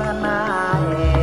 pernah